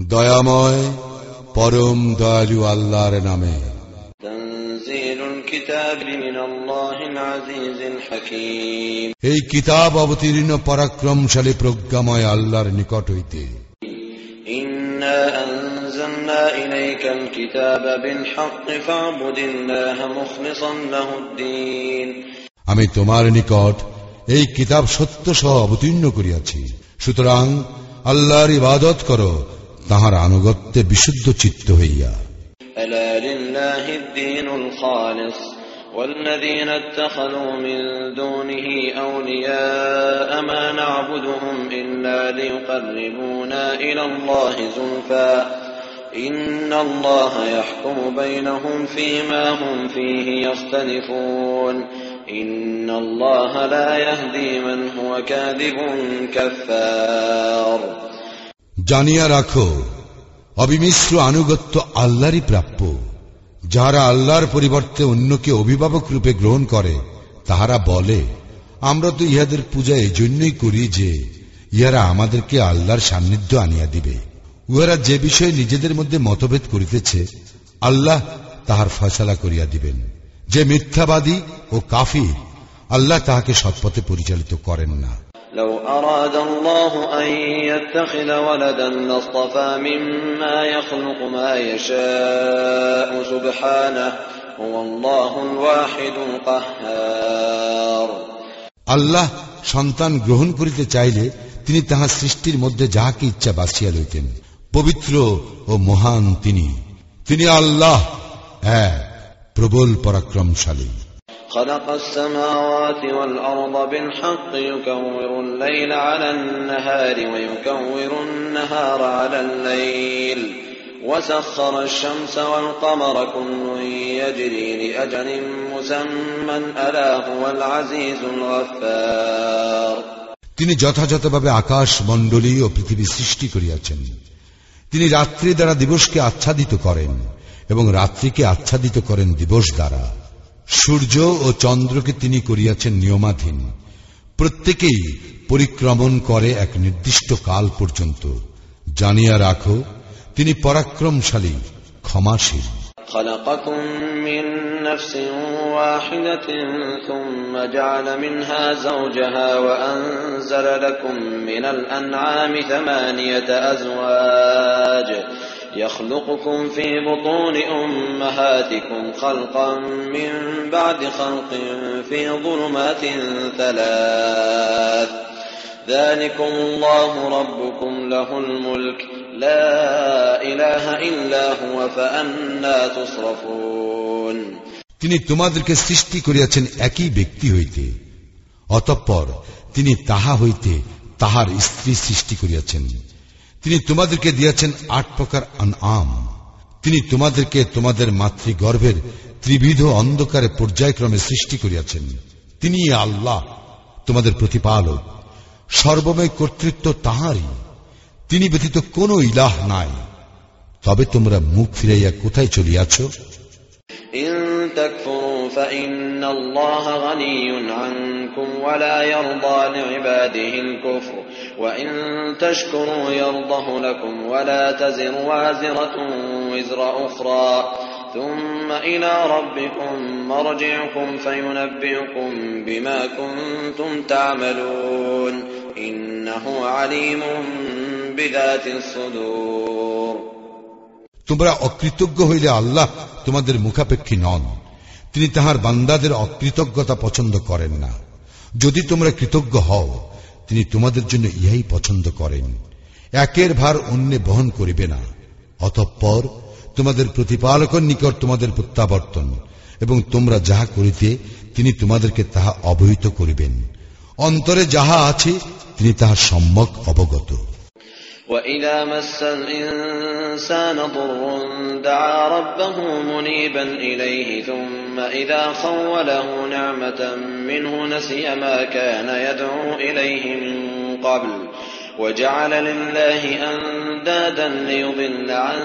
দয়াময় পরম দয়ালু আল্লাহর নামে। এই কিতাব অবতীর্ণ পরাক্রমশালী প্রজ্ঞাময় আল্লাহর নিকট হইতে। আমি তোমার নিকট এই কিতাব সত্য সহ অবতীর্ণ করিয়াছি সুতরাং আল্লাহর ইবাদত করো তাহার আনুগত্যে বিশুদ্ধ চিত্ত হইয়া ألا لله الدين الخالص والذين اتخذوا من دونه أولياء ما نعبدهم إلا ليقربونا إلى الله زلفى إن الله يحكم بينهم فيما هم فيه يختلفون إن الله لا يهدي من هو كاذب كفار জানিয়া রাখো অবিমিশ্র আনুগত্য আল্লাহরই প্রাপ্য যাহারা আল্লাহর পরিবর্তে অন্যকে অভিভাবক রূপে গ্রহণ করে তাহারা বলে আমরা তো ইহাদের পূজা এজন্যই করি যে ইহারা আমাদেরকে আল্লাহর সান্নিধ্য আনিয়া দিবে উহারা যে বিষয়ে নিজেদের মধ্যে মতভেদ করিতেছে আল্লাহ তাহার ফয়সালা করিয়া দিবেন যে মিথ্যাবাদী ও কাফির আল্লাহ তাহাকে সৎপথে পরিচালিত করেন না لو أراد الله أن يتخذ ولدا لاصطفى مما يخلق ما يشاء سبحانه هو الله الواحد القهار আল্লাহ সন্তান গ্রহণ করিতে চাইলে তিনি তাহার সৃষ্টির মধ্যে যাহাকে ইচ্ছা বাছিয়া লইতেন পবিত্র ও মহান তিনি তিনি আল্লাহ এক প্রবল পরাক্রমশালী خلق السماوات والأرض بالحق يكور الليل على النهار ويكور النهار على الليل وسخر الشمس والقمر كل يجري لأجل مسمى ألا هو العزيز الغفار তিনি যথাযথভাবে আকাশ মণ্ডলী ও পৃথিবী সৃষ্টি করিয়াছেন তিনি রাত্রি দ্বারা দিবসকে আচ্ছাদিত করেন এবং রাত্রিকে আচ্ছাদিত করেন দিবস দ্বারা সূর্য ও চন্দ্রকে তিনি করিয়াছেন নিয়মাধীন প্রত্যেকেই পরিক্রমণ করে এক নির্দিষ্ট কাল পর্যন্ত জানিয়া রাখো তিনি পরাক্রমশালী ক্ষমাশীল خلقكم من نفس واحدة ثم جعل منها زوجها وأنزل لكم من الأنعام ثمانية أزواج يخلقكم في بطون أمهاتكم خلقا من بعد خلق في ظلمات ثلاث ذلكم الله ربكم له الملك لا إله إلا هو فأنا تصرفون তিনি তোমাদেরকে সৃষ্টি করিয়াছেন একই ব্যক্তি হইতে অতঃপর তিনি তাহা হইতে তাহার স্ত্রী সৃষ্টি করিয়াছেন তিনি তোমাদেরকে দিয়াছেন আট প্রকার তিনি তোমাদেরকে তোমাদের মাতৃগর্ভের ত্রিবিধ অন্ধকারে পর্যায়ক্রমে সৃষ্টি করিয়াছেন। তিনি আল্লাহ, তোমাদের প্রতিপালক। সর্বময় কর্তৃত্ব তাহারই। তিনি ব্যতীত কোন ইলাহ নাই। তবে তোমরা মুখ ফিরাইয়া কোথায় চলিয়াছ? تكفروا فإن الله غني عنكم ولا يرضى لعباده الكفر وإن تشكروا يرضه لكم ولا تزر وازرة وزر أخرى ثم إلى ربكم مرجعكم فينبئكم بما كنتم تعملون إنه عليم بذات الصدور তোমরা অকৃতজ্ঞ হইলে আল্লাহ তোমাদের মুখাপেক্ষী নন তিনি তাহার বান্দাদের অকৃতজ্ঞতা পছন্দ করেন না। যদি তোমরা কৃতজ্ঞ হও, তিনি তোমাদের জন্য ইহাই পছন্দ করেন। একের ভার অন্যে বহন করিবে না। অতঃপর তোমাদের প্রতিপালকের নিকট তোমাদের প্রত্যাবর্তন, এবং তোমরা যাহা করিতে, তিনি তোমাদেরকে তাহা অবহিত করিবেন। অন্তরে যাহা আছে, তিনি তাহা সম্যক অবগত। وإذا مس الإنسان ضر دعا ربه منيبا إليه ثم إذا خوله نعمة منه نسي ما كان يدعو إليه من قبل وجعل لله أندادا ليضل عن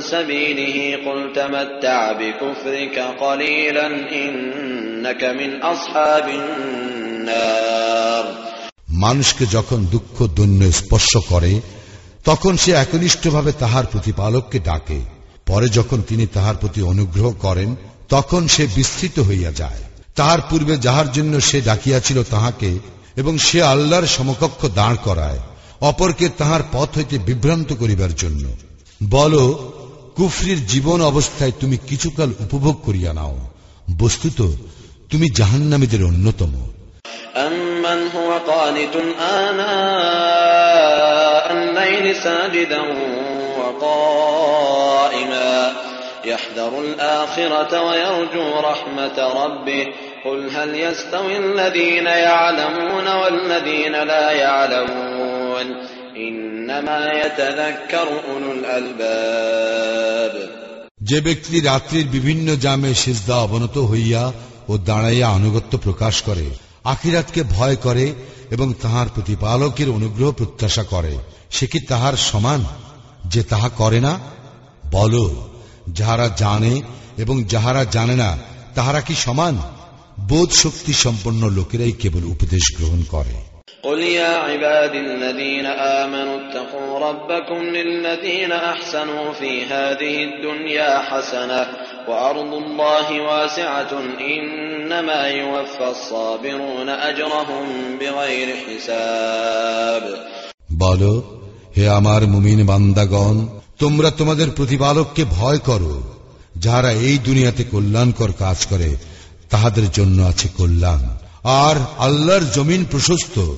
سبيله قل تمتع بكفرك قليلا إنك من أصحاب النار মানুষকে যখন দুঃখ দৈন্য স্পর্শ করে তখন সে একনিষ্ঠভাবে তাহার প্রতিপালককে ডাকে পরে যখন তিনি তাহার প্রতি অনুগ্রহ করেন তখন সে বিস্তৃত হইয়া যায় তাহার পূর্বে যাহার জন্য সে ডাকিয়াছিল তাহাকে এবং সে আল্লাহর সমকক্ষ দাঁড় করায় অপরকে তাহার পথ হইতে বিভ্রান্ত করিবার জন্য বল কুফরির জীবন অবস্থায় তুমি কিছুকাল উপভোগ করিয়া নাও বস্তুত তুমি জাহান্নামীদের অন্যতম أمن هو قانت آناء الليل ساجدا وقائما يحذر الآخرة ويرجو رحمة ربه قل هل يستوي الذين يعلمون والذين لا يعلمون إنما يتذكر أولو الألباب যে ব্যক্তি রাত্রির বিভিন্ন জামে সিজদা অবনত হইয়া ও দাঁড়াইয়া আনুগত্য প্রকাশ করে আখিরাতকে ভয় করে এবং তাহার প্রতিপালকের অনুগ্রহ প্রত্যাশা করে সে কি তাহার সমান যে তাহা করে না বল যাহারা জানে এবং যাহারা জানে না তাহারা কি সমান বোধ শক্তি সম্পন্ন লোকেরাই কেবল উপদেশ গ্রহণ করে قل يا عبادي الذين آمنوا اتقوا ربكم للذين أحسنوا في هذه الدنيا حسنة وأرض الله واسعة إنما يوفى الصابرون أجرهم بغير حساب বল হে আমার মুমিন বান্দাগণ তোমরা তোমাদের প্রতিপালককে ভয় করো। যারা এই দুনিয়াতে কল্যাণকর কাজ করে তাহাদের জন্য আছে কল্যাণ। আর আল্লাহর জমিন প্রশস্ত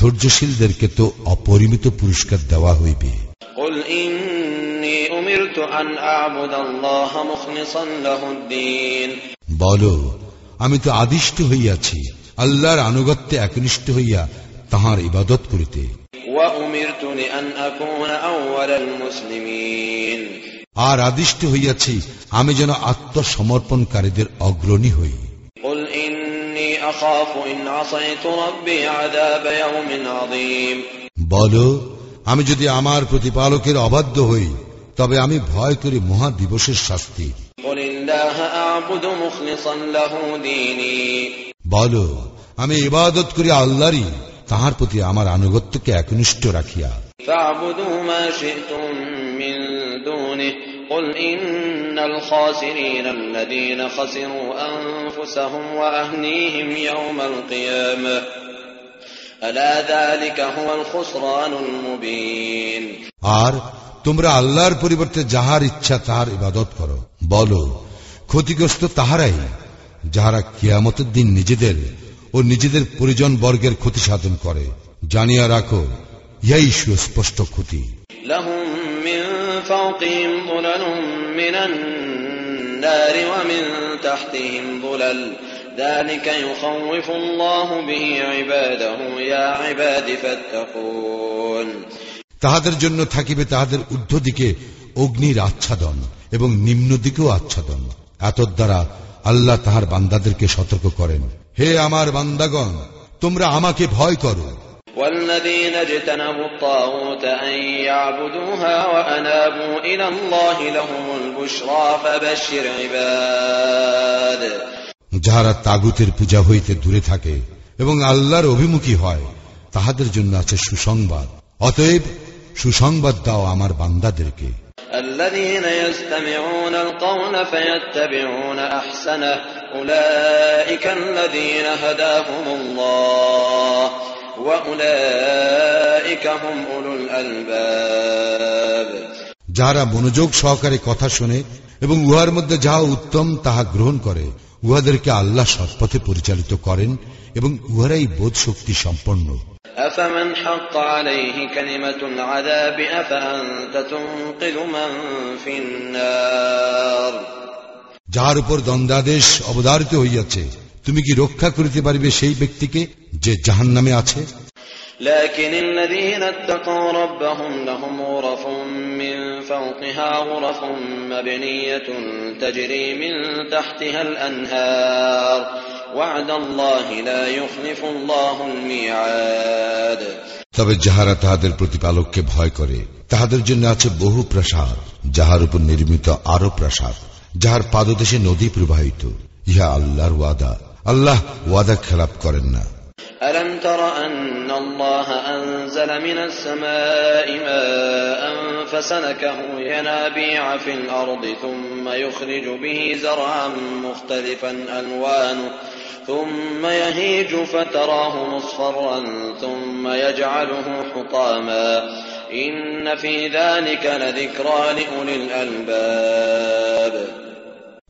ধৈর্যশীলদেরকে তো অপরিমিত পুরস্কার দেওয়া হইবে। বল আমি তো আদিষ্ট হইয়াছি আল্লাহর আনুগত্যে একনিষ্ঠ হইয়া তাহার ইবাদত করিতে। আর আদিষ্ট হইয়াছি আমি যেন আত্মসমর্পণকারীদের অগ্রণী হই। বল আমি যদি আমার প্রতিপালকের অবাধ্য হই তবে আমি ভয় করি মহাদিবসের শাস্তি। বল আমি ইবাদত করি আল্লাহরই তাহার প্রতি আমার আনুগত্যকে একনিষ্ঠ রাখিয়া فاعبدوا ما شئتم من دونه قل إن الخاسرين الذين خسروا أنفسهم وأهليهم يوم القيامة ألا ذلك هو الخسران المبين আর তোমরা আল্লাহর পরিবর্তে যাহার ইচ্ছা তাহার ইবাদত করো বলো ক্ষতিগ্রস্ত তাহারাই যাহারা কিয়ামতের দিন নিজেদের ও নিজেদের পরিজন বর্গের ক্ষতি সাধন করে। জানিয়া রাখো ইয়াই সুস্পষ্ট ক্ষতি। তাহাদের জন্য থাকিবে তাহাদের ঊর্ধ্ব দিকে অগ্নির আচ্ছাদন এবং নিম্ন দিকেও আচ্ছাদন। এত দ্বারা আল্লাহ তাহার বান্দাদেরকে সতর্ক করেন। হে আমার বান্দাগণ তোমরা আমাকে ভয় করো والذين اجتنبوا الطاغوت أن يعبدوها وأنابوا إلى الله لهم البشرى فبشر عباد যাহারা তাগুতের পূজা হইতে দূরে থাকে এবং আল্লাহর অভিমুখী হয় তাহাদের জন্য আছে সুসংবাদ অতএব সুসংবাদ দাও আমার বান্দাদেরকে الذين يستمعون القول فيتبعون احسنه اولئك الذين هداهم الله واولئك هم اولو الالباب যাহারা মনোযোগ সহকারে কথা শোনে এবং উহার মধ্যে যাহা উত্তম তাহা গ্রহণ করে উহাদেরকে আল্লাহ সৎপথে পরিচালিত করেন এবং উহারাই বোধ শক্তি সম্পন্ন যাহার উপর দণ্ডাদেশ অবধারিত হইয়াছে তুমি কি রক্ষা করিতে পারিবে সেই ব্যক্তিকে যে জাহান নামে আছে? لكن الذين اتقوا ربهم لهم غرف من فوقها غرف مبنية تجري من تحتها الأنهار وعد الله لا يخلف الله الميعاد তবে যাহারা তাহাদের প্রতিপালককে ভয় করে তাহাদের জন্য আছে বহু প্রাসাদ যাহার উপর নির্মিত আরো প্রাসাদ যাহার পাদদেশে নদী প্রবাহিত ইহা আল্লাহর ওয়াদা আল্লাহ ওয়াদা খেলাপ করেন না ألم تر أن الله أنزل من السماء ماء فسلكه ينابيع في الأرض ثم يخرج به زرعا مختلفا ألوانه ثم يهيج فتراه مصفرا ثم يجعله حطاما إن في ذلك لذكرى لأولي الألباب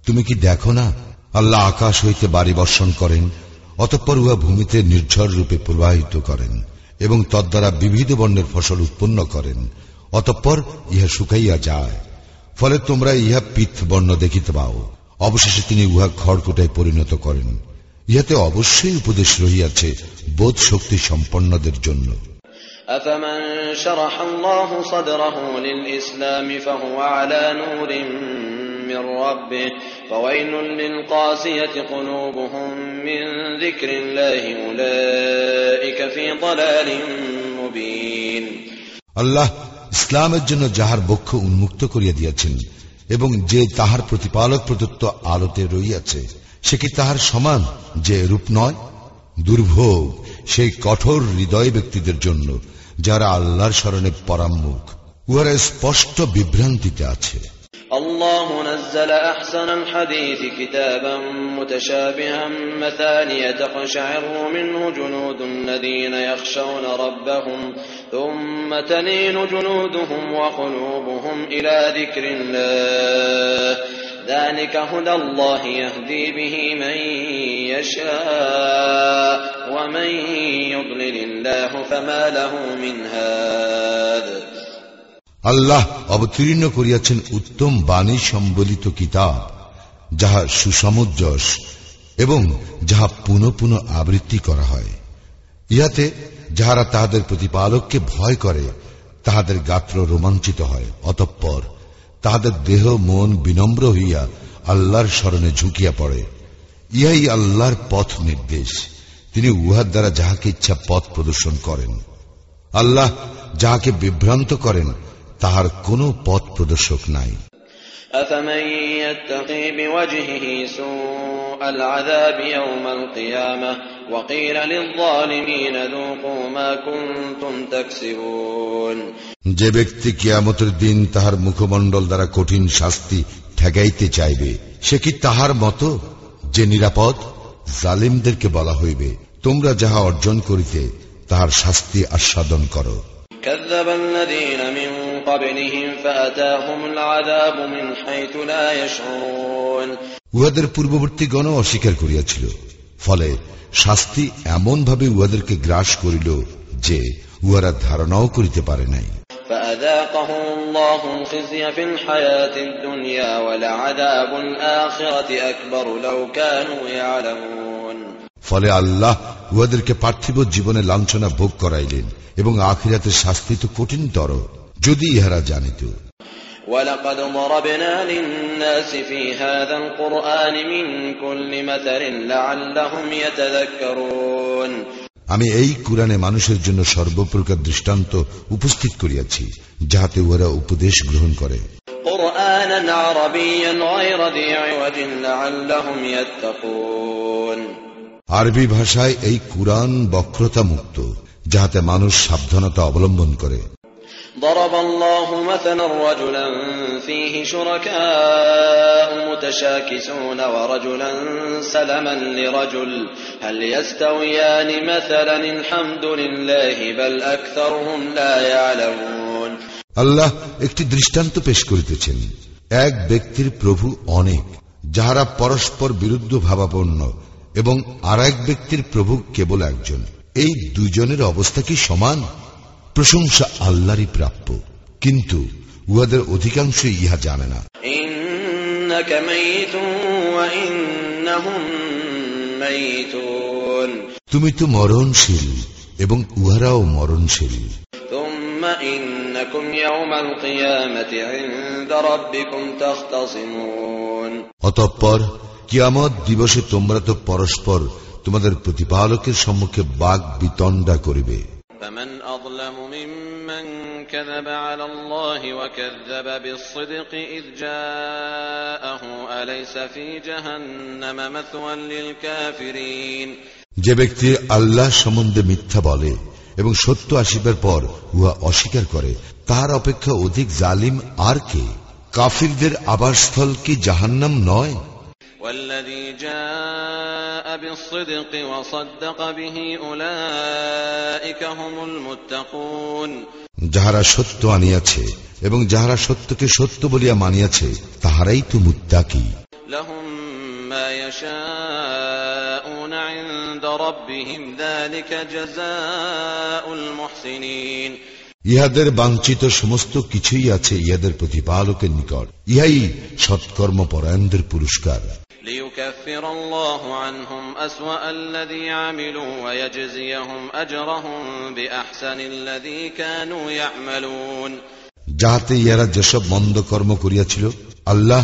তুমি কি দেখো না আল্লাহ আকাশ হইতে বাড়ি বর্ষণ করেন অতঃপর উহা ভূমিতে নির্ঝর রূপে প্রবাহিত করেন এবং তদ্বারা বিবিধ বর্ণের ফসল উৎপন্ন করেন অতঃপর ইহা শুকাইয়া যায় ফলে তোমরা ইহা পিথ বর্ণ দেখিতে পাও অবশেষে তিনি উহা খড়কুটায় পরিণত করেন ইহাতে অবশ্যই উপদেশ রহিয়াছে বোধ শক্তি সম্পন্নদের জন্য أفمن شرح الله صدره للإسلام فهو على نور من ربه فويل للقاسية قلوبهم من ذكر الله أولئك في ضلال مبين আল্লাহ ইসলামের জন্য যাহার বক্ষ উন্মুক্ত করিয়া দিয়াছেন এবং যে তাহার প্রতিপালক প্রদত্ত আলোতে রইয়াছে সে কি তাহার সমান যে রূপ নয় দুর্ভোগ সেই কঠোর হৃদয় ব্যক্তিদের জন্য যারা আল্লাহর স্মরণে পরাম্মুখ উহারা স্পষ্ট বিভ্রান্তিতে আছে الله نزل أحسن الحديث كتابا متشابها مثانية تقشعر منه جنود الذين يخشون ربهم ثم تلين جنودهم وقلوبهم إلى ذكر الله. ذلك هدى الله يهدي به من يشاء ومن يضلل الله فما له من هاد. আল্লাহ অবতীর্ণ করিয়াছেন উত্তম বাণী সম্বলিত কিতাব, যাহা সুসমঞ্জস এবং যাহা পুনঃ পুনঃ আবৃত্তি করা হয়। ইহাতে যাহারা তাহাদের প্রতিপালককে ভয় করে, তাহাদের গাত্র রোমাঞ্চিত হয়। অতঃপর তাহাদের দেহ, মন বিনম্র হইয়া আল্লাহর স্মরণে ঝুঁকিয়া পড়ে। ইহাই আল্লাহর পথ নির্দেশ। তিনি উহার দ্বারা যাহাকে ইচ্ছা পথ প্রদর্শন করেন। আল্লাহ যাহাকে বিভ্রান্ত করেন তাহার কোনো পথ প্রদর্শক নাই أفمن يتقي بوجهه سوء العذاب يوم القيامة وقيل للظالمين ذوقوا ما كنتم تكسبون যে ব্যক্তি কিয়ামতের দিন তাহার মুখমণ্ডল দ্বারা কঠিন শাস্তি ঠেগাইতে চাইবে সে কি তাহার মতো যে নিরাপদ জালিমদেরকে বলা হইবে তোমরা যাহা অর্জন করিতে তাহার শাস্তি আস্বাদন করো كذب الذين من قبلهم فأتاهم العذاب من حيث لا يشعرون উহাদের পূর্ববর্তীগণও অস্বীকার করিয়াছিল ফলে শাস্তি এমনভাবে উহাদেরকে গ্রাস করিল যে উহারা ধারণাও করিতে পারে নাই فأذاقهم الله الخزي في الحياة الدنيا ولعذاب الآخرة أكبر لو كانوا يعلمون ফলে আল্লাহ উহাদেরকে পার্থিব জীবনে লাঞ্ছনা ভোগ করাইলেন এবং আখিরাতের শাস্তি তো কঠিনতর যদি ইহারা জানিত ولقد ضربنا للناس في هذا القرآن من كل مثل لعلهم يتذكرون আমি এই কোরআনে মানুষের জন্য সর্বপ্রকার দৃষ্টান্ত উপস্থিত করিয়াছি যাহাতে উহারা উপদেশ গ্রহণ করে قرآنا عربيا غير ذي عوج لعلهم يتقون আরবি ভাষায় এই কুরআন বক্রতা মুক্ত যাহাতে মানুষ সাবধানতা অবলম্বন করে ضرب الله مثلا رجلا فيه شركاء متشاكسون ورجلا سلما لرجل هل يستويان مثلا الحمد لله بل أكثرهم لا يعلمون আল্লাহ একটি দৃষ্টান্ত পেশ করিতেছেন এক ব্যক্তির প্রভু অনেক যাহারা পরস্পর বিরুদ্ধ ভাবাপন্ন এবং আর এক ব্যক্তির প্রভু কেবল একজন এই দুজনের অবস্থা কি সমান প্রশংসা আল্লাহরই প্রাপ্য কিন্তু উহাদের অধিকাংশ ইহা জানে না إنك ميت وإنهم ميتون তুমি তো মরণশীল এবং উহারাও মরণশীল ثم إنكم يوم القيامة عند ربكم تختصمون অতঃপর কিয়ামত দিবসে তোমরা তো পরস্পর তোমাদের প্রতিপালকের সম্মুখে বাঘ বিতণ্ডা করিবে فمن أظلم ممن كذب على الله وكذب بالصدق إذ جاءه أليس في جهنم مثوى للكافرين যে ব্যক্তি আল্লাহ সম্বন্ধে মিথ্যা বলে এবং সত্য আসিবার পর উহা অস্বীকার করে তার অপেক্ষা অধিক জালিম আর কে কাফিরদের আবাসস্থল কি জাহান্নাম নয় والذي جاء بالصدق وصدق به أولئك هم المتقون যাহারা সত্য আনিয়াছে এবং যাহারা সত্যকে সত্য বলিয়া মানিয়াছে তাহারাই তো মুত্তাকি لهم ما يشاءون عند ربهم ذلك جزاء المحسنين ইহাদের বাঞ্ছিত সমস্ত কিছুই আছে ইহাদের প্রতিপালকের নিকট ইহাই সৎকর্ম পরায়ণদের পুরস্কার ليكفر الله عنهم أسوأ الذي عملوا ويجزيهم أجرهم بأحسن الذي كانوا يعملون যাহাতে ইহারা যেসব মন্দ কর্ম করিয়াছিল আল্লাহ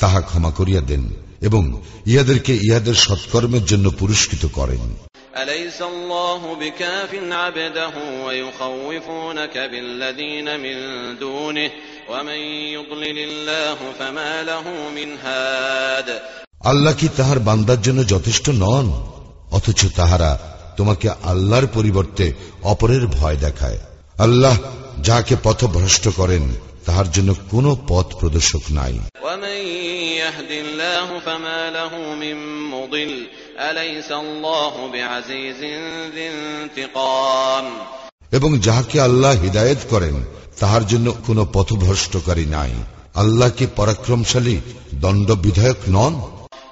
তাহা ক্ষমা করিয়া দেন এবং ইহাদেরকে ইহাদের সৎকর্মের জন্য পুরস্কৃত করেন أليس الله بكاف عبده ويخوفونك بالذين من دونه ومن يضلل الله فما له من هاد আল্লাহ কি তাহার বান্দার জন্য যথেষ্ট নন? অথচ তাহারা তোমাকে আল্লাহর পরিবর্তে অপরের ভয় দেখায়। আল্লাহ যাকে পথ ভ্রষ্ট করেন তাহার জন্য কোনো পথ প্রদর্শক নাই। এবং যাহাকে আল্লাহ হৃদায়ত করেন তাহার জন্য কোনো পথভ্রষ্টকারী নাই। আল্লাহ কি পরাক্রমশালী দণ্ড বিধায়ক নন?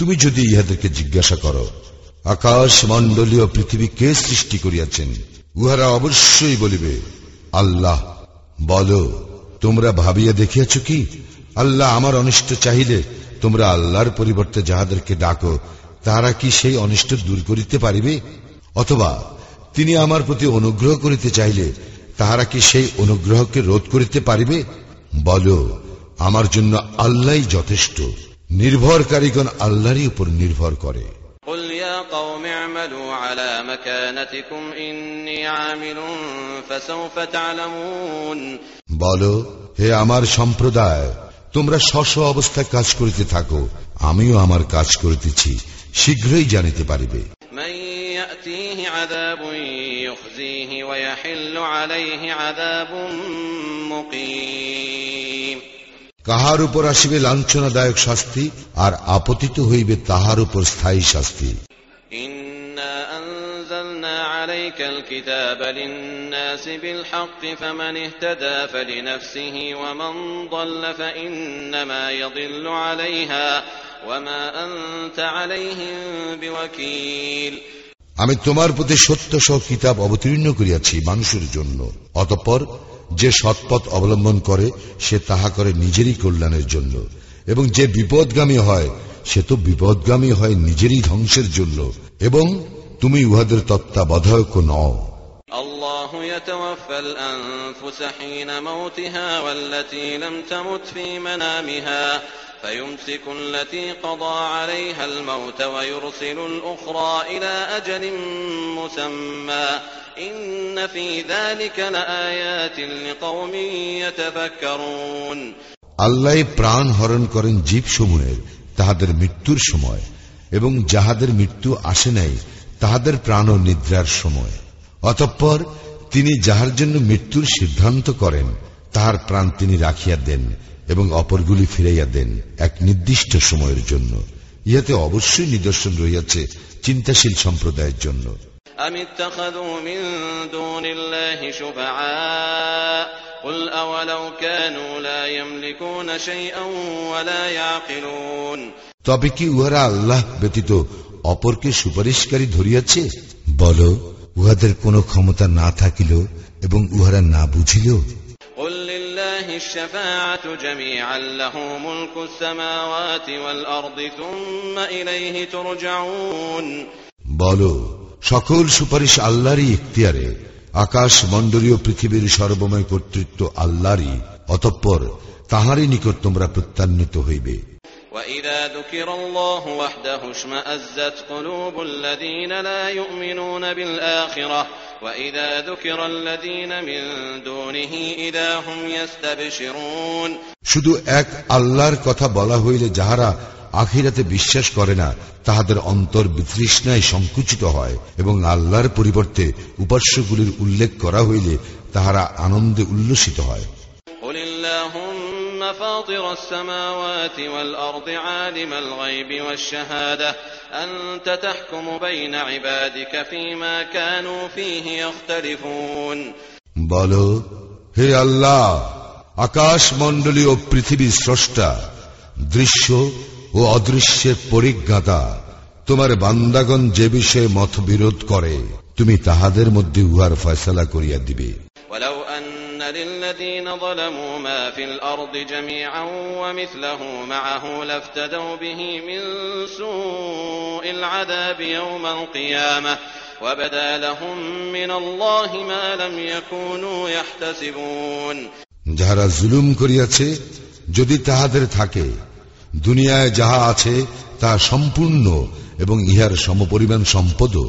তুমি যদি ইহাদেরকে জিজ্ঞাসা করো আকাশ মণ্ডলীয় পৃথিবী কে সৃষ্টি করিয়াছেন, উহারা অবশ্যই বলিবে, আল্লাহ। বলো, তোমরা ভাবিয়া দেখিয়াছ কি, আল্লাহ আমার অনিষ্ট চাহিলে তোমরা আল্লাহর পরিবর্তে যাহাদেরকে ডাকো তারা কি সেই অনিষ্ট দূর করিতে পারিবে? অথবা, তিনি আমার প্রতি অনুগ্রহ করিতে চাইলে তাহারা কি সেই অনুগ্রহকে রোধ করিতে পারিবে? বল, আমার জন্য আল্লাহই যথেষ্ট। নির্ভরকারীগণ আল্লাহরই উপর নির্ভর করে قل يا قوم اعملوا على مكانتكم إني عامل فسوف تعلمون বলো হে আমার সম্প্রদায় তোমরা স্ব অবস্থায় কাজ করিতে থাকো আমিও আমার কাজ করিতেছি শীঘ্রই জানিতে পারিবে من يأتيه عذاب يخزيه ويحل عليه عذاب مقيم কাহার উপর আসিবে লাঞ্ছনাদায়ক শাস্তি আর আপতিত হইবে তাহার উপর স্থায়ী শাস্তি إنا أنزلنا عليك الكتاب للناس بالحق فمن اهتدى فلنفسه ومن ضل فإنما يضل عليها وما أنت عليهم بوكيل আমি তোমার প্রতি সত্য সহ কিতাব অবতীর্ণ করিয়াছি মানুষের জন্য অতঃপর যে সৎপথ অবলম্বন করে সে তাহা করে নিজেরই কল্যাণের জন্য এবং যে বিপদগামী হয় সে তো বিপদগামী হয় নিজেরই ধ্বংসের জন্য এবং তুমি উহাদের তত্ত্বাবধায়ক নও الله يتوفى الأنفس حين موتها والتي لم تمت في منامها فيمسك التي قضى عليها الموت ويرسل الأخرى إلى أجل مسمى إن في ذلك لآيات لقوم يتفكرون আল্লাহ প্রাণ হরণ করেন জীব সমূহের তাহাদের মৃত্যুর সময় এবং যাহাদের মৃত্যু আসে নাই তাহাদের প্রাণ ও নিদ্রার সময় অতঃপর তিনি যাহার জন্য মৃত্যুর সিদ্ধান্ত করেন তাহার প্রাণ তিনি রাখিয়া দেন এবং অপরগুলি ফিরাইয়া দেন এক নির্দিষ্ট সময়ের জন্য ইহাতে অবশ্যই নিদর্শন রইয়াছে চিন্তাশীল সম্প্রদায়ের জন্য أم اتخذوا من دون الله شفعاء قل أولو كانوا لا يملكون شيئا ولا يعقلون তবে কি উহারা আল্লাহ ব্যতীত অপরকে সুপারিশকারী ধরিয়াছে বল উহাদের কোনো ক্ষমতা না থাকিল এবং উহারা না বুঝিল قل لله الشفاعة جميعا له ملك السماوات والأرض ثم إليه ترجعون বল সকল সুপারিশ আল্লাহরই ইখতিয়ারে আকাশ মণ্ডলীয় পৃথিবীর সর্বময় কর্তৃত্ব আল্লাহরই অতঃপর তাহারই নিকট তোমরা প্রত্যান্বিত হইবে وإذا ذكر الله وحده اشمأزت قلوب الذين لا يؤمنون بالآخرة وإذا ذكر الذين من دونه إذا هم يستبشرون শুধু এক আল্লাহর কথা বলা হইলে যাহারা আখিরাতে বিশ্বাস করে না তাহাদের অন্তর বিতৃষ্ণায় সংকুচিত হয় এবং আল্লাহর পরিবর্তে উপাস্যগুলির উল্লেখ করা হইলে তাহারা আনন্দে উল্লসিত হয় قل اللهم فاطر السماوات والأرض عالم الغيب والشهادة أنت تحكم بين عبادك فيما كانوا فيه يختلفون বল হে আল্লাহ আকাশ মণ্ডলী ও পৃথিবীর স্রষ্টা দৃশ্য ও অদৃশ্যের পরিজ্ঞাতা তোমার বান্দাগণ যে বিষয়ে মতবিরোধ করে তুমি তাহাদের মধ্যে উহার ফয়সলা করিয়া দিবে ولو أن للذين ظلموا ما في الأرض جميعا ومثله معه لافتدوا به من سوء العذاب يوم القيامة وبدا لهم من الله ما لم يكونوا يحتسبون যাহারা জুলুম করিয়াছে যদি তাহাদের থাকে দুনিয়ায় যাহা আছে তা সম্পূর্ণ এবং ইহার সমপরিমাণ সম্পদও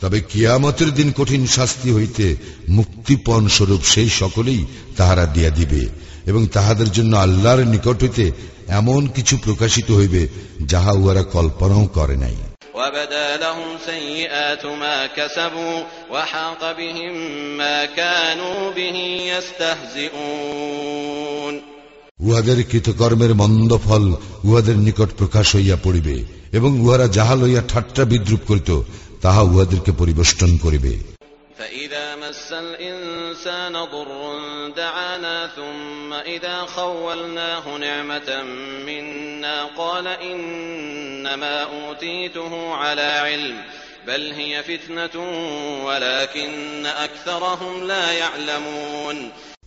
তবে কিয়ামতের দিন কঠিন শাস্তি হইতে মুক্তিপণ স্বরূপ সেই সকলেই তাহারা দিয়া দিবে এবং তাহাদের জন্য আল্লাহর নিকট হইতে এমন কিছু প্রকাশিত হইবে যাহা উহারা কল্পনাও করে নাই وبدا لهم سيئات ما كسبوا وحاق بهم ما كانوا به يستهزئون উহাদের কৃতকর্মের মন্দ ফল উহাদের নিকট প্রকাশ হইয়া পড়িবে এবং উহারা যাহা লইয়া ঠাট্টা বিদ্রুপ করিত তাহা উহাদেরকে পরিবেষ্টন করিবে فإذا مس الإنسان ضر دعانا ثم إذا خولناه نعمة منا قال إنما أوتيته على علم بل هي فتنة ولكن أكثرهم لا يعلمون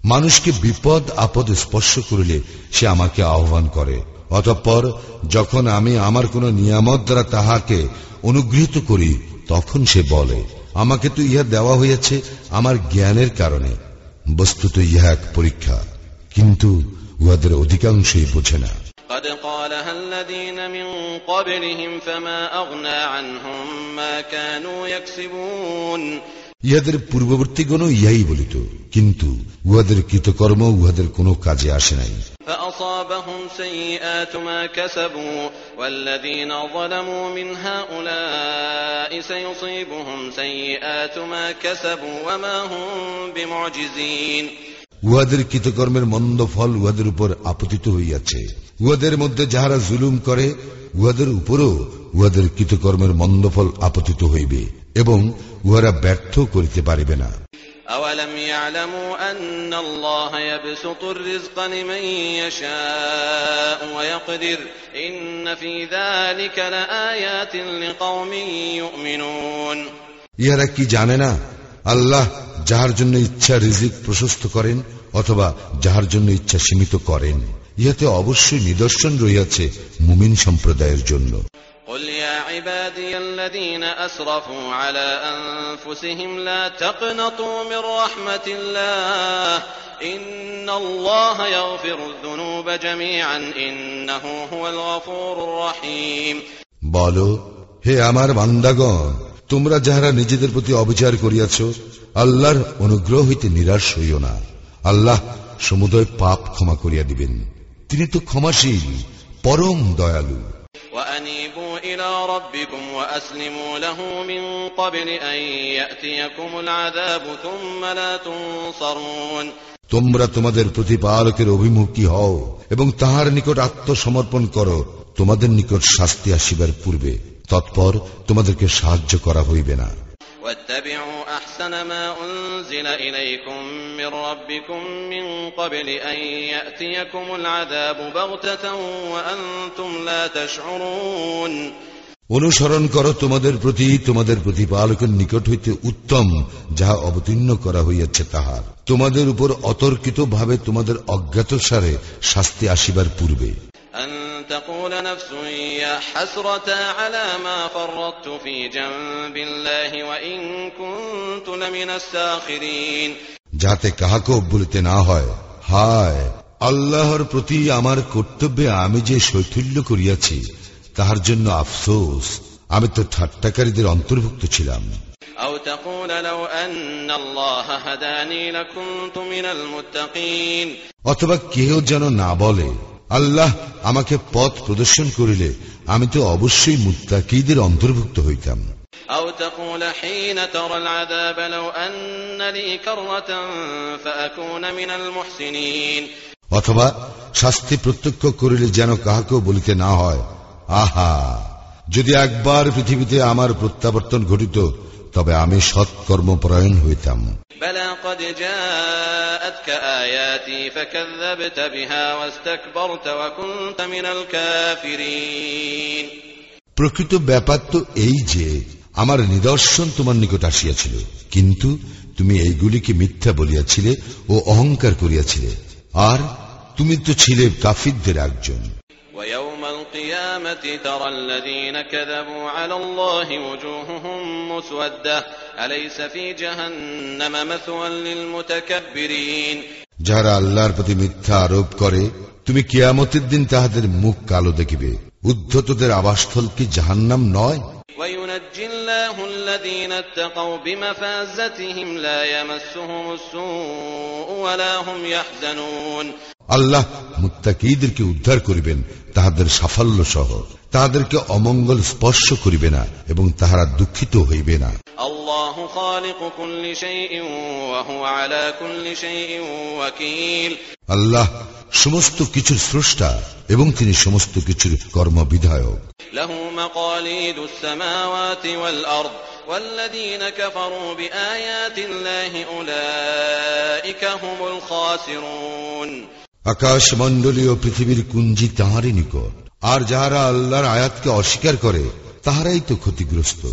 মানুষকে বিপদ আপদ স্পর্শ করিলে সে আমাকে আহ্বান করে অতঃপর যখন আমি আমার কোন নিয়ামত দ্বারা তাহাকে অনুগৃহীত করি তখন সে বলে আমাকে তো ইহা দেওয়া হইয়াছে আমার জ্ঞানের কারণে বস্তুত ইহা এক পরীক্ষা কিন্তু উহাদের অধিকাংশই বোঝে না قد قالها الذين من قبلهم فما أغنى عنهم ما كانوا يكسبون ইহাদের পূর্ববর্তীগণও ইহাই বলিত কিন্তু উহাদের কৃতকর্ম উহাদের কোনো কাজে আসে নাই فأصابهم سيئات ما كسبوا والذين ظلموا من هؤلاء سيصيبهم سيئات ما كسبوا وما هم بمعجزين উহাদের কৃতকর্মের মন্দ ফল উহাদের উপর আপতিত হইয়াছে উহাদের মধ্যে যাহারা জুলুম করে উহাদের উপরও উহাদের কৃতকর্মের মন্দ ফল আপতিত হইবে এবং উহারা ব্যর্থ করিতে পারিবে না أولم يعلموا أن الله يبسط الرزق لمن يشاء ويقدر إن في ذلك لآيات لقوم يؤمنون ইহারা কি জানে না আল্লাহ যাহার জন্য ইচ্ছা রিজিক প্রশস্ত করেন অথবা যাহার জন্য ইচ্ছা সীমিত করেন ইহাতে অবশ্যই নিদর্শন রইয়াছে মুমিন সম্প্রদায়ের জন্য قل يا عبادي الذين أسرفوا على أنفسهم لا تقنطوا من رحمة الله إن الله يغفر الذنوب جميعا إنه هو الغفور الرحيم বল হে আমার বান্দাগণ তোমরা যাহারা নিজেদের প্রতি অবিচার করিয়াছ আল্লাহর অনুগ্রহ হইতে নিরাশ হইও না আল্লাহ সমুদয় পাপ ক্ষমা করিয়া দিবেন তিনি তো ক্ষমাশীল পরম দয়ালু وأنيبوا إلى ربكم وأسلموا له من قبل أن يأتيكم العذاب ثم لا تنصرون তোমরা তোমাদের প্রতিপালকের অভিমুখী হও এবং তাহার নিকট আত্মসমর্পণ করো তোমাদের নিকট শাস্তি আসিবার পূর্বে তৎপর তোমাদেরকে সাহায্য করা হইবে না واتبعوا أحسن ما أنزل إليكم من ربكم من قبل أن يأتيكم العذاب بغتة وأنتم لا تشعرون অনুসরণ করো তোমাদের প্রতি তোমাদের প্রতিপালকের নিকট হইতে উত্তম যাহা অবতীর্ণ করা হইয়াছে তাহার তোমাদের উপর অতর্কিত ভাবে তোমাদের অজ্ঞাত সারে শাস্তি আসিবার পূর্বে أن تقول نفس يا حسرة على ما فرطت في جنب الله وإن كنت لمن الساخرين যাতে কাহাকেও বলিতে না হয় হায় আল্লাহর প্রতি আমার কর্তব্যে আমি যে শৈথল্য করিয়াছি তাহার জন্য আফসোস আমি তো ঠাট্টাকারীদের অন্তর্ভুক্ত ছিলাম أو تقول لو أن الله هداني لكنت من المتقين অথবা কেহ যেন না বলে আল্লাহ আমাকে পথ প্রদর্শন করিলে আমি তো অবশ্যই মুত্তাকিদের অন্তর্ভুক্ত হইতাম أو تقول حين ترى العذاب لو أن لي كرة فأكون من المحسنين অথবা শাস্তি প্রত্যক্ষ করিলে যেন কাহাকেও বলিতে না হয় আহা যদি একবার পৃথিবীতে আমার প্রত্যাবর্তন ঘটিত তবে আমি সৎকর্মপরায়ণ হইতাম। প্রকৃত ব্যাপার তো এই যে আমার নিদর্শন তোমার নিকট আসিয়াছিল কিন্তু তুমি এইগুলিকে মিথ্যা বলিয়াছিলে ও অহংকার করিয়াছিলে। আর তুমি তো ছিলে কাফিরদের একজন। القيامة ترى الذين كذبوا على الله وجوههم مسودة أليس في جهنم مثوى للمتكبرين যারা আল্লাহর প্রতি মিথ্যা আরোপ করে তুমি কিয়ামতের দিন তাহাদের মুখ কালো দেখিবে উদ্ধতদের আবাসস্থল কি জাহান্নাম নয় وينجي الله الذين اتقوا بمفازتهم لا يمسهم السوء ولا هم يحزنون আল্লাহ মুত্তাকিদেরকে উদ্ধার করিবেন তাহাদের সাফল্য সহ। তাহাদেরকে অমঙ্গল স্পর্শ করিবে না এবং তাহারা দুঃখিত হইবে না। আল্লাহ সমস্ত কিছুর স্রষ্টা এবং তিনি সমস্ত কিছুর কর্ম বিধায়ক আকাশমণ্ডলী ও পৃথিবীর কুঞ্জি তাহারই নিকট। আর যাহারা আল্লাহর আয়াতকে অস্বীকার করে তাহারাই তো ক্ষতিগ্রস্ত।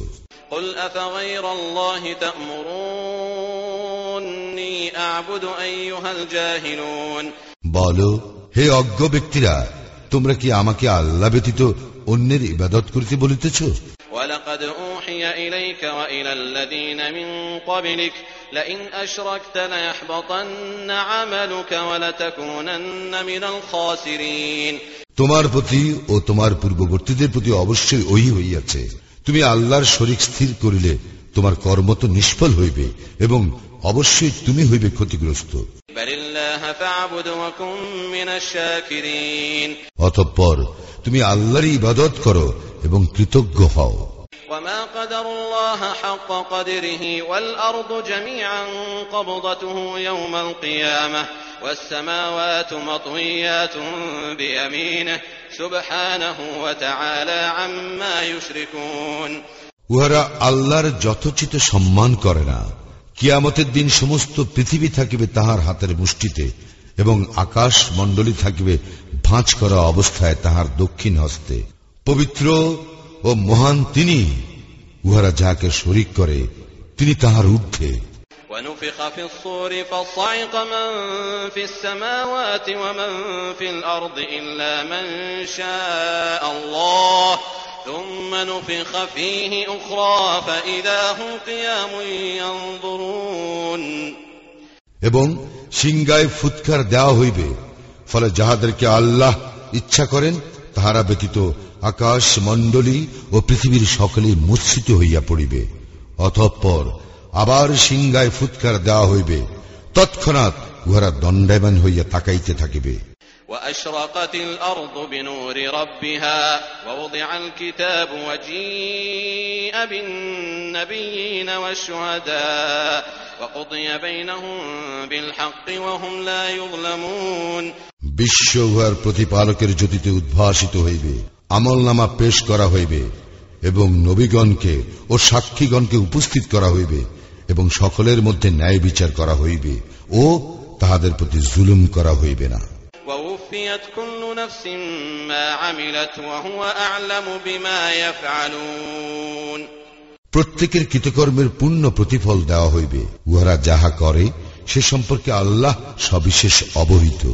বল হে অজ্ঞ ব্যক্তিরা তোমরা কি আমাকে আল্লাহ ব্যতীত অন্যের ইবাদত করিতে বলিতেছ? ولقد أوحي إليك وإلى الذين من قبلك لئن أشركت ليحبطن عملك ولتكونن من الخاسرين তোমার প্রতি ও তোমার পূর্ববর্তীদের প্রতি অবশ্যই ওই হইয়াছে তুমি আল্লাহর শরিক স্থির করিলে তোমার কর্ম তো নিষ্ফল হইবে এবং অবশ্যই তুমি হইবে ক্ষতিগ্রস্ত بل الله فاعبد وكن من الشاكرين অতঃপর তুমি আল্লাহরই ইবাদত করো এবং কৃতজ্ঞ হও وما قدر الله حق قدره والأرض جميعا قبضته يوم القيامة والسماوات مطويات بيمينه سبحانه وتعالى عما يشركون উহারা আল্লাহর যথোচিত সম্মান করে না কিয়ামতের দিন সমস্ত পৃথিবী থাকিবে তাহার হাতের মুষ্টিতে এবং আকাশ মণ্ডলী থাকিবে ভাঁজ করা অবস্থায় তাহার দক্ষিণ হস্তে পবিত্র ও মহান তিনি উহারা যাহাকে শরিক করে তিনি তাহার ঊর্ধ্বে ونفخ في الصور فصعق من في السماوات ومن في الأرض إلا من شاء الله ثم نفخ فيه أخرى فإذا هم قيام ينظرون এবং সিংগায় ফুৎকার দেওয়া হইবে ফলে যাহাদেরকে আল্লাহ ইচ্ছা করেন তাহারা ব্যতীত আকাশ মণ্ডলী ও পৃথিবীর সকলেই মুৎসিত হইয়া পড়িবে অতঃপর আবার সিংগায় ফুৎকার দেওয়া হইবে তৎক্ষণাৎ উহারা দণ্ডায়মান হইয়া তাকাইতে থাকিবে وأشرقت الأرض بنور ربها ووضع الكتاب وجيء بالنبيين والشهداء وقضي بينهم بالحق وهم لا يظلمون বিশ্ব উহার প্রতিপালকের জ্যোতিতে উদ্ভাসিত হইবে আমল নামা পেশ করা হইবে এবং নবীগণকে ও সাক্ষীগণকে উপস্থিত করা হইবে এবং সকলের মধ্যে ন্যায় বিচার করা হইবে ও তাহাদের প্রতি জুলুম করা হইবে না। প্রত্যেকের কৃতকর্মের পূর্ণ প্রতিফল দেওয়া হইবে। উহারা যাহা করে সে সম্পর্কে আল্লাহ সবিশেষ অবহিত।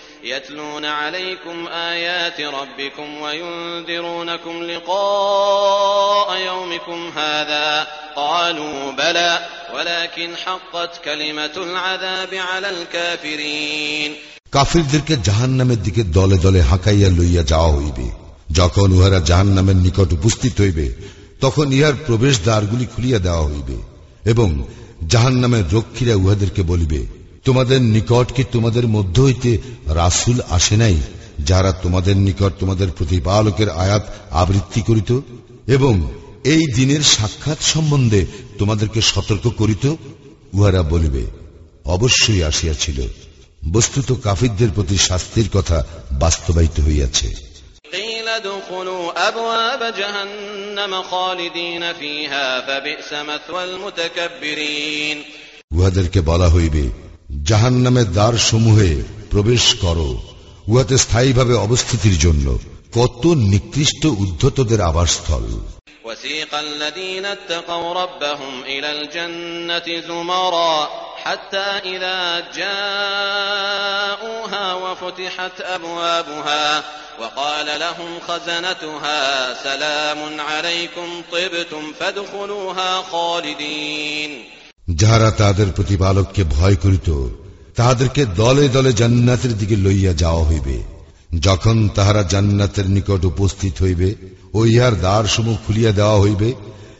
يتلون عليكم آيات ربكم وينذرونكم لقاء يومكم هذا قالوا بلى ولكن حقت كلمة العذاب على الكافرين কাফিরদেরকে জাহান নামের দিকে দলে দলে হাঁকাইয়া লইয়া যাওয়া হইবে যখন উহারা জাহান নামের নিকট উপস্থিত হইবে তখন ইহার প্রবেশ দ্বারগুলি খুলিয়া দেওয়া হইবে এবং জাহান নামের রক্ষীরা উহাদেরকে বলিবে তোমাদের নিকট কি তোমাদের মধ্য হইতে রাসুল আসে নাই যারা তোমাদের নিকট তোমাদের প্রতিপালকের আয়াত আবৃত্তি করিত? এবং এই দিনের সাক্ষাৎ সম্বন্ধে তোমাদেরকে সতর্ক করিত? উহারা বলিবে অবশ্যই আসিয়াছিল। বস্তুত কাফিরদের প্রতি শাস্তির কথা বাস্তবায়িত হইয়াছে। উহাদেরকে বলা হইবে জাহান নামের দ্বার সমূহে প্রবেশ করো উহাতে স্থায়ীভাবে অবস্থিতির জন্য কত নিকৃষ্ট উদ্ধতদের আবাসস্থল وسيق الذين اتقوا ربهم إلى الجنة زمرا حتى إذا جاءوها وفتحت أبوابها وقال لهم خزنتها سلام عليكم طبتم فادخلوها خالدين যাহারা তাহাদের প্রতিপালককে ভয় করিত তাহাদেরকে দলে দলে জান্নাতের দিকে লইয়া যাওয়া হইবে। যখন তাহারা জান্নাতের নিকট উপস্থিত হইবে, ও ইহার দ্বারসমূহ খুলিয়া দেওয়া হইবে,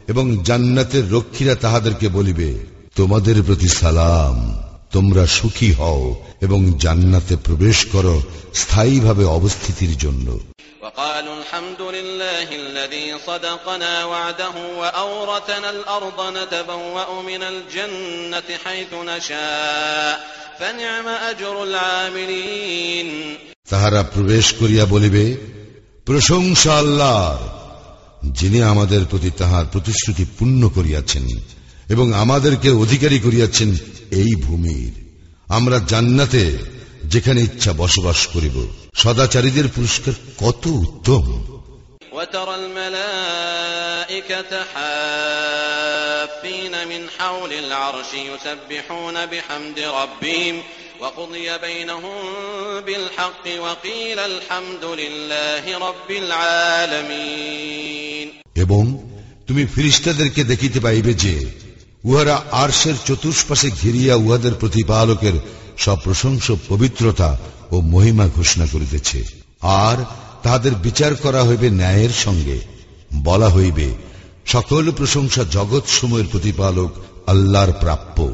এবং জান্নাতের রক্ষীরা তাহাদেরকে বলিবে, তোমাদের প্রতি সালাম, তোমরা সুখী হও এবং জান্নাতে প্রবেশ করো স্থায়ীভাবে অবস্থিতির জন্য। وقالوا الحمد لله الذي صدقنا وعده وأورثنا الأرض نتبوأ من الجنة حيث نشاء فنعم أجر العاملين তাহারা প্রবেশ করিয়া বলিবে প্রশংসা আল্লাহর যিনি আমাদের প্রতি তাহার প্রতিশ্রুতি পূর্ণ করিয়াছেন এবং আমাদেরকে অধিকারী করিয়াছেন এই ভূমির আমরা জান্নাতে যেখানে ইচ্ছা বসবাস করিব সদাচারীদের পুরস্কার কত উত্তম وترى الملائكة حافين من حول العرش يسبحون بحمد ربهم وقضي بينهم بالحق وقيل الحمد لله رب العالمين এবং তুমি ফিরিস্তাদেরকে দেখিতে পাইবে যে উহারা আরশের চতুষ্পাশে ঘিরিয়া উহাদের প্রতিপালকের সপ্রশংস, পবিত্রতা ও মহিমা ঘোষণা করিতেছে। আর তাহাদের বিচার করা হইবে ন্যায়ের সঙ্গে। বলা হইবে, সকল প্রশংসা জগৎ সময়ের প্রতিপালক আল্লাহর প্রাপ্য।